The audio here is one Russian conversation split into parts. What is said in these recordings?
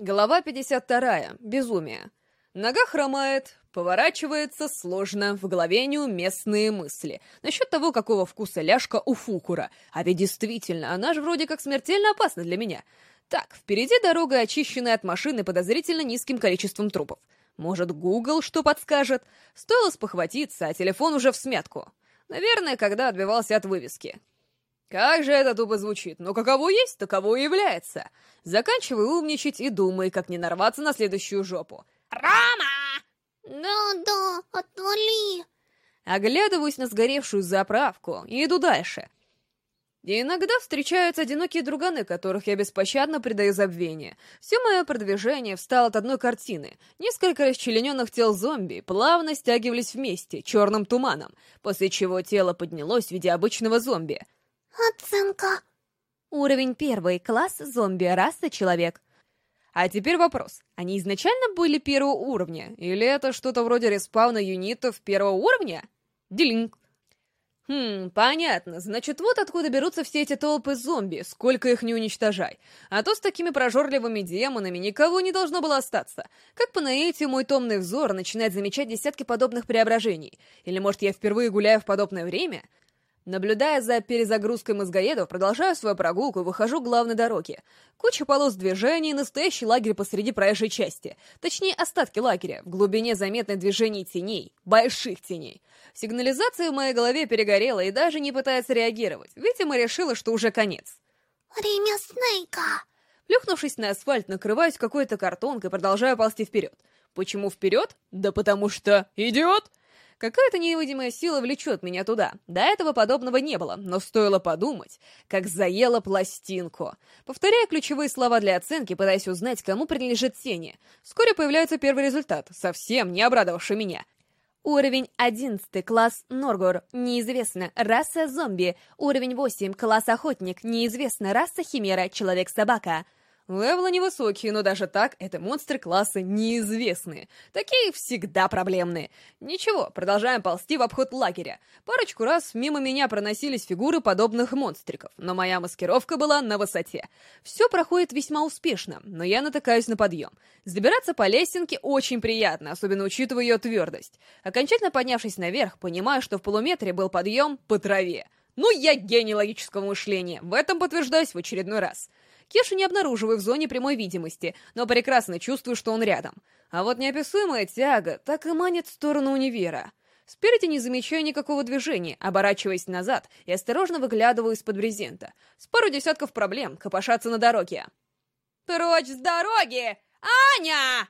Глава 52. Безумие. Нога хромает, поворачивается сложно, в голове неуместные мысли. Насчет того, какого вкуса ляжка у Фукура. А ведь действительно, она же вроде как смертельно опасна для меня. Так, впереди дорога, очищенная от машины подозрительно низким количеством трупов. Может, Гугл что подскажет? Стоило спохватиться, а телефон уже в смятку. Наверное, когда отбивался от вывески. Как же это тупо звучит, но каково есть, таково и является. Заканчивай умничать и думай, как не нарваться на следующую жопу. «Рома!» «Да-да, отвали!» Оглядываюсь на сгоревшую заправку и иду дальше. И иногда встречаются одинокие друганы, которых я беспощадно предаю забвение. Все мое продвижение встало от одной картины. Несколько расчлененных тел зомби плавно стягивались вместе, черным туманом, после чего тело поднялось в виде обычного зомби — Оценка. Уровень первый, класс зомби, раса человек. А теперь вопрос. Они изначально были первого уровня? Или это что-то вроде респауна юнитов первого уровня? Дилинг. Хм, понятно. Значит, вот откуда берутся все эти толпы зомби, сколько их не уничтожай. А то с такими прожорливыми демонами никого не должно было остаться. Как по наитию мой томный взор начинает замечать десятки подобных преображений. Или, может, я впервые гуляю в подобное время? Наблюдая за перезагрузкой мозгоедов, продолжаю свою прогулку и выхожу к главной дороге. Куча полос движений, настоящий лагерь посреди проезжей части. Точнее, остатки лагеря. В глубине заметны движения теней. Больших теней. Сигнализация в моей голове перегорела и даже не пытается реагировать. Видимо, решила, что уже конец. Время Снейка. Плюхнувшись на асфальт, накрываюсь какой-то картонкой продолжаю ползти вперед. Почему вперед? Да потому что... Идиот! Какая-то невидимая сила влечет меня туда. До этого подобного не было, но стоило подумать, как заела пластинку. Повторяя ключевые слова для оценки, пытаясь узнать, кому принадлежит тени. Вскоре появляется первый результат, совсем не обрадовавший меня. Уровень 11, класс Норгор, неизвестно, раса зомби. Уровень 8, класс охотник, неизвестно, раса химера, человек-собака. Левелы невысокие, но даже так это монстры класса неизвестные. Такие всегда проблемные. Ничего, продолжаем ползти в обход лагеря. Парочку раз мимо меня проносились фигуры подобных монстриков, но моя маскировка была на высоте. Все проходит весьма успешно, но я натыкаюсь на подъем. Забираться по лесенке очень приятно, особенно учитывая ее твердость. Окончательно поднявшись наверх, понимаю, что в полуметре был подъем по траве. Ну, я гений логического мышления, в этом подтверждаюсь в очередной раз. Кешу не обнаруживаю в зоне прямой видимости, но прекрасно чувствую, что он рядом. А вот неописуемая тяга так и манит в сторону универа. Спереди не замечаю никакого движения, оборачиваясь назад и осторожно выглядываю из-под брезента. С пару десятков проблем копошатся на дороге. «Прочь с дороги! Аня!»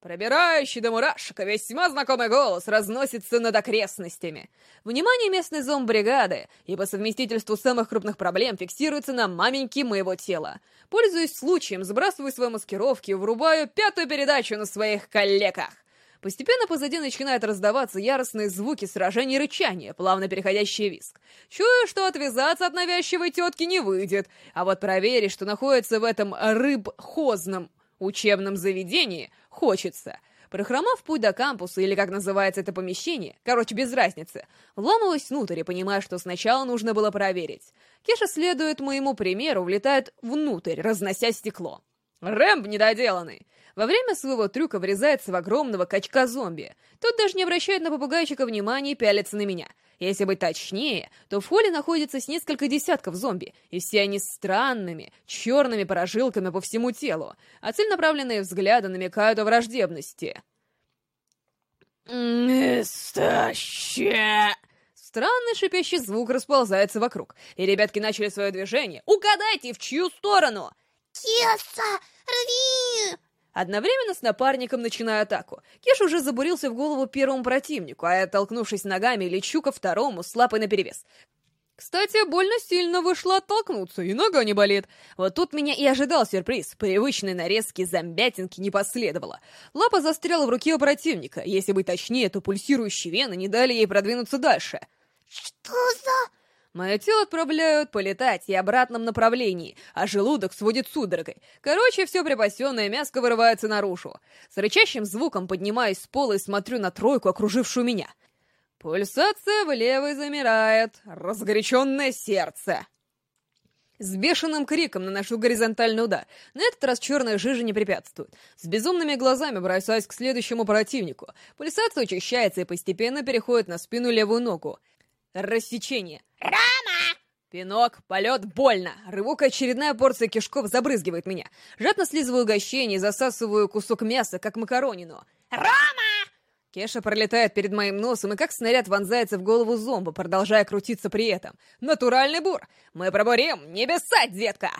Пробирающий до мурашек весьма знакомый голос разносится над окрестностями. Внимание местной зомбригады и по совместительству самых крупных проблем фиксируется на маменьке моего тела. Пользуясь случаем, сбрасываю свои маскировки и врубаю пятую передачу на своих коллегах. Постепенно позади начинают раздаваться яростные звуки сражений и рычания, плавно переходящие виск. Чую, что отвязаться от навязчивой тетки не выйдет, а вот проверить, что находится в этом рыбхозном учебном заведении хочется. Прохромав путь до кампуса, или как называется это помещение, короче, без разницы, вламываюсь внутрь и понимаю, что сначала нужно было проверить. Кеша следует моему примеру, влетает внутрь, разнося стекло. Рэмп недоделанный. Во время своего трюка врезается в огромного качка-зомби. Тот даже не обращает на попугайчика внимания и пялится на меня. Если быть точнее, то в холле находится с несколько десятков зомби, и все они странными, черными порожилками по всему телу, а целенаправленные взгляды намекают о враждебности. «Настоящее!» Странный шипящий звук расползается вокруг, и ребятки начали свое движение. «Угадайте, в чью сторону?» Кеса, рви! Одновременно с напарником начинаю атаку. Кеш уже забурился в голову первому противнику, а я, толкнувшись ногами, лечу ко второму с лапой наперевес. Кстати, больно сильно вышло оттолкнуться, и нога не болит. Вот тут меня и ожидал сюрприз. Привычной нарезки зомбятинки не последовало. Лапа застряла в руке у противника. Если быть точнее, то пульсирующие вены не дали ей продвинуться дальше. Что за... Мое тело отправляют полетать и обратном направлении, а желудок сводит судорогой. Короче, все припасенное мяско вырывается наружу. С рычащим звуком поднимаюсь с пола и смотрю на тройку, окружившую меня. Пульсация в левой замирает. Разгоряченное сердце. С бешеным криком наношу горизонтальный удар. На этот раз черная жижа не препятствует. С безумными глазами бросаюсь к следующему противнику. Пульсация учащается и постепенно переходит на спину левую ногу. Рассечение. Рома! Пинок, полет, больно. Рывок очередная порция кишков забрызгивает меня. Жадно слизываю угощение и засасываю кусок мяса, как макаронину. Рома! Кеша пролетает перед моим носом и как снаряд вонзается в голову зомба, продолжая крутиться при этом. Натуральный бур! Мы пробурим небеса, детка!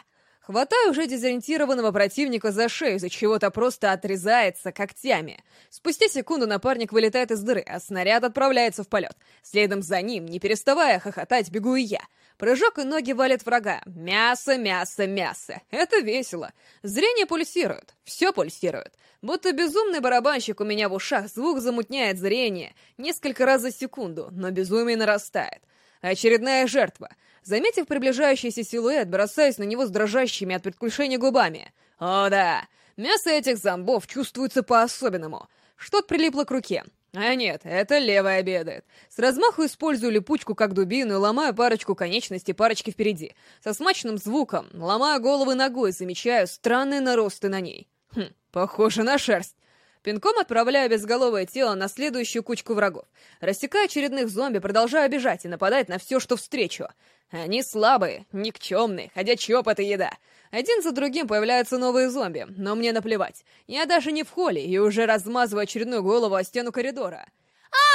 Хватаю уже дезориентированного противника за шею, из-за чего-то просто отрезается когтями. Спустя секунду напарник вылетает из дыры, а снаряд отправляется в полет. Следом за ним, не переставая хохотать, бегу и я. Прыжок и ноги валят врага. Мясо, мясо, мясо. Это весело. Зрение пульсирует. Все пульсирует. Будто безумный барабанщик у меня в ушах, звук замутняет зрение. Несколько раз за секунду, но безумие нарастает. Очередная жертва. Заметив приближающийся силуэт, бросаюсь на него с дрожащими от предвкушения губами. О да, мясо этих зомбов чувствуется по-особенному. Что-то прилипло к руке. А нет, это левая обедает. С размаху использую липучку как дубину и ломаю парочку конечностей парочки впереди. Со смачным звуком ломаю головы ногой, замечаю странные наросты на ней. Хм, похоже на шерсть. Пинком отправляю безголовое тело на следующую кучку врагов. Рассекая очередных зомби, продолжаю обижать и нападать на все, что встречу. Они слабые, никчемные, ходячоп — это еда. Один за другим появляются новые зомби, но мне наплевать. Я даже не в холле и уже размазываю очередную голову о стену коридора.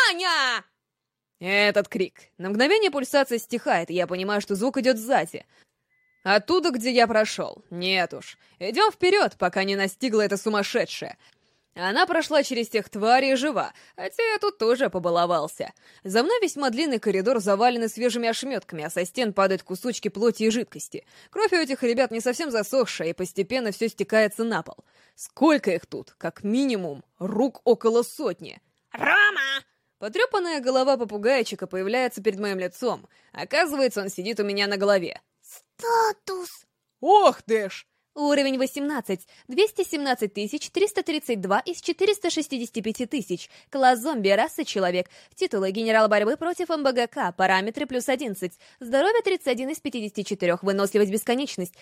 «Аня!» Этот крик. На мгновение пульсация стихает, и я понимаю, что звук идет сзади. Оттуда, где я прошел. Нет уж. Идем вперед, пока не настигла эта сумасшедшая. Она прошла через тех тварей жива, хотя я тут тоже побаловался. За мной весьма длинный коридор заваленный свежими ошметками, а со стен падают кусочки плоти и жидкости. Кровь у этих ребят не совсем засохшая, и постепенно все стекается на пол. Сколько их тут? Как минимум, рук около сотни. Рома! Потрепанная голова попугайчика появляется перед моим лицом. Оказывается, он сидит у меня на голове. Статус! Ох ты ж! Уровень 18. 217 332 из 465 тысяч. Класс зомби, раса человек. Титулы генерал борьбы против МБГК. Параметры плюс 11. Здоровье 31 из 54. Выносливость бесконечность.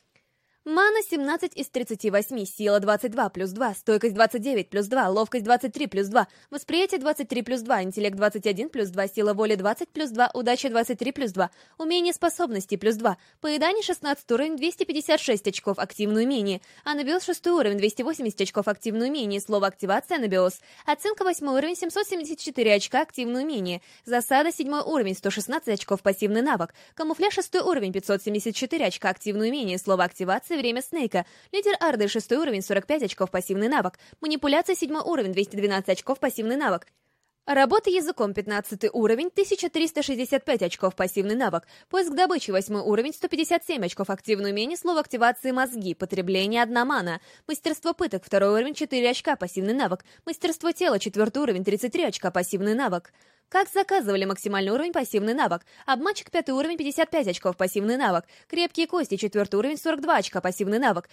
Мана 17 из 38, сила 22 плюс 2, стойкость 29 плюс 2, ловкость 23 плюс 2, восприятие 23 плюс 2, интеллект 21 плюс 2, сила воли 20 плюс 2, удача 23 плюс 2, умение способности плюс 2, поедание 16 уровень 256 очков, активное умение, анабиоз 6 уровень 280 очков, активное умение, слово активация анабиоз, оценка 8 уровень 774 очка, активное умение, засада 7 уровень 116 очков, пассивный навык, камуфляж 6 уровень 574 очка, активное умение, слово активация время Снейка. Лидер Арды 6 уровень 45 очков пассивный навык. Манипуляция 7 уровень 212 очков пассивный навык. Работа языком 15 уровень 1365 очков пассивный навык. Поиск добычи 8 уровень 157 очков активное умение слово активации мозги. Потребление 1 мана. Мастерство пыток 2 уровень 4 очка пассивный навык. Мастерство тела 4 уровень 33 очка пассивный навык. Как заказывали максимальный уровень пассивный навык. Обманщик 5 уровень 55 очков пассивный навык. Крепкие кости 4 уровень 42 очка пассивный навык.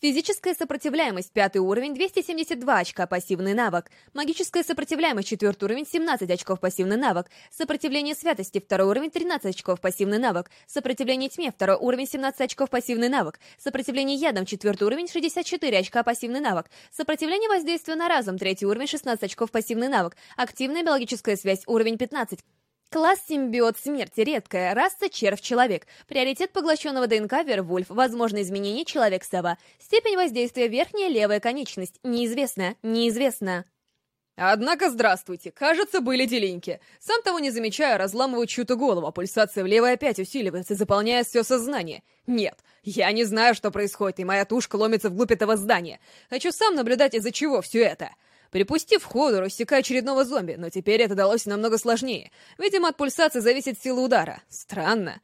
Физическая сопротивляемость, пятый уровень, 272 очка, пассивный навык. Магическая сопротивляемость, четвертый уровень, 17 очков, пассивный навык. Сопротивление святости, второй уровень, 13 очков, пассивный навык. Сопротивление тьме, второй уровень, 17 очков, пассивный навык. Сопротивление ядом, четвертый уровень, 64 очка, пассивный навык. Сопротивление воздействия на разум, третий уровень, 16 очков, пассивный навык. Активная биологическая связь, уровень 15. Класс симбиот смерти редкая, раса червь-человек. Приоритет поглощенного ДНК Вервольф, возможно изменение человек-сова. Степень воздействия верхняя левая конечность. Неизвестно, неизвестно. Однако, здравствуйте, кажется, были деленьки. Сам того не замечая, разламываю чью-то голову, а пульсация в левой опять усиливается, заполняя все сознание. Нет, я не знаю, что происходит, и моя тушка ломится вглубь этого здания. Хочу сам наблюдать, из-за чего все это. Припустив ходу, рассекаю очередного зомби, но теперь это далось намного сложнее. Видимо, от пульсации зависит сила удара. Странно.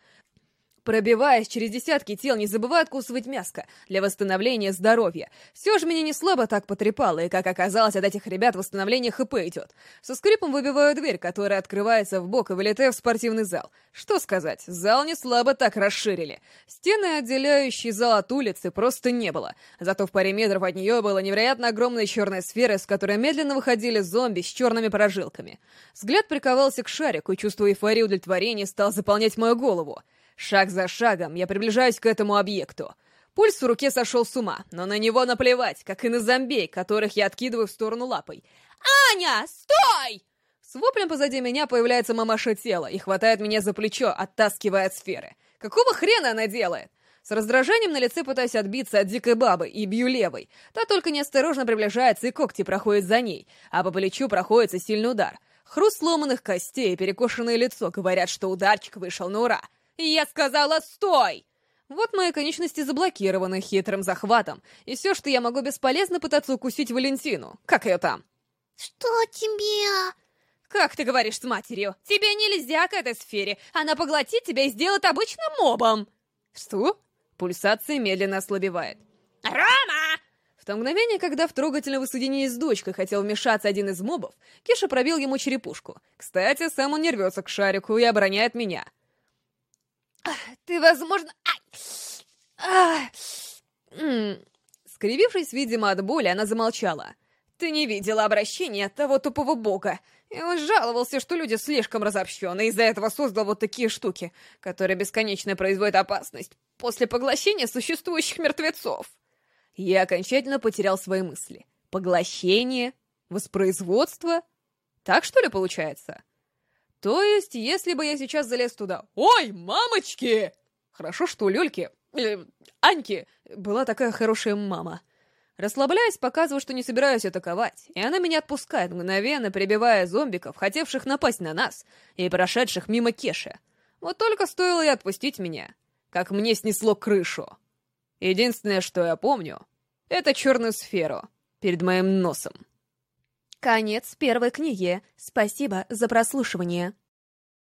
Пробиваясь через десятки тел, не забывай откусывать мяско для восстановления здоровья. Все же меня не слабо так потрепало, и, как оказалось, от этих ребят восстановление ХП идет. Со скрипом выбиваю дверь, которая открывается в бок и вылетаю в спортивный зал. Что сказать, зал не слабо так расширили. Стены, отделяющие зал от улицы, просто не было. Зато в паре метров от нее была невероятно огромная черная сфера, с которой медленно выходили зомби с черными прожилками. Взгляд приковался к шарику, и чувство эйфории удовлетворения стал заполнять мою голову. Шаг за шагом я приближаюсь к этому объекту. Пульс в руке сошел с ума, но на него наплевать, как и на зомбей, которых я откидываю в сторону лапой. «Аня, стой!» С воплем позади меня появляется мамаша тела и хватает меня за плечо, оттаскивая от сферы. Какого хрена она делает? С раздражением на лице пытаюсь отбиться от дикой бабы и бью левой. Та только неосторожно приближается, и когти проходят за ней, а по плечу проходится сильный удар. Хруст сломанных костей и перекошенное лицо говорят, что ударчик вышел на ура. Я сказала «Стой!» Вот мои конечности заблокированы хитрым захватом, и все, что я могу бесполезно пытаться укусить Валентину. Как ее там? Что тебе? Как ты говоришь с матерью? Тебе нельзя к этой сфере. Она поглотит тебя и сделает обычным мобом. Что? Пульсация медленно ослабевает. Рома! В то мгновение, когда в трогательном воссоединении с дочкой хотел вмешаться один из мобов, Киша пробил ему черепушку. Кстати, сам он не рвется к шарику и обороняет меня. «Ты, возможно...» Скривившись, видимо, от боли, она замолчала. «Ты не видела обращения того тупого бога. И он жаловался, что люди слишком разобщены, из-за этого создал вот такие штуки, которые бесконечно производят опасность после поглощения существующих мертвецов». Я окончательно потерял свои мысли. Поглощение? Воспроизводство? Так что ли получается? То есть, если бы я сейчас залез туда... Ой, мамочки! Хорошо, что у Лёльки... Э, Аньки была такая хорошая мама. Расслабляясь, показываю, что не собираюсь атаковать, и она меня отпускает, мгновенно прибивая зомбиков, хотевших напасть на нас, и прошедших мимо Кеши. Вот только стоило ей отпустить меня, как мне снесло крышу. Единственное, что я помню, это черную сферу перед моим носом. Конец первой книги. Спасибо за прослушивание.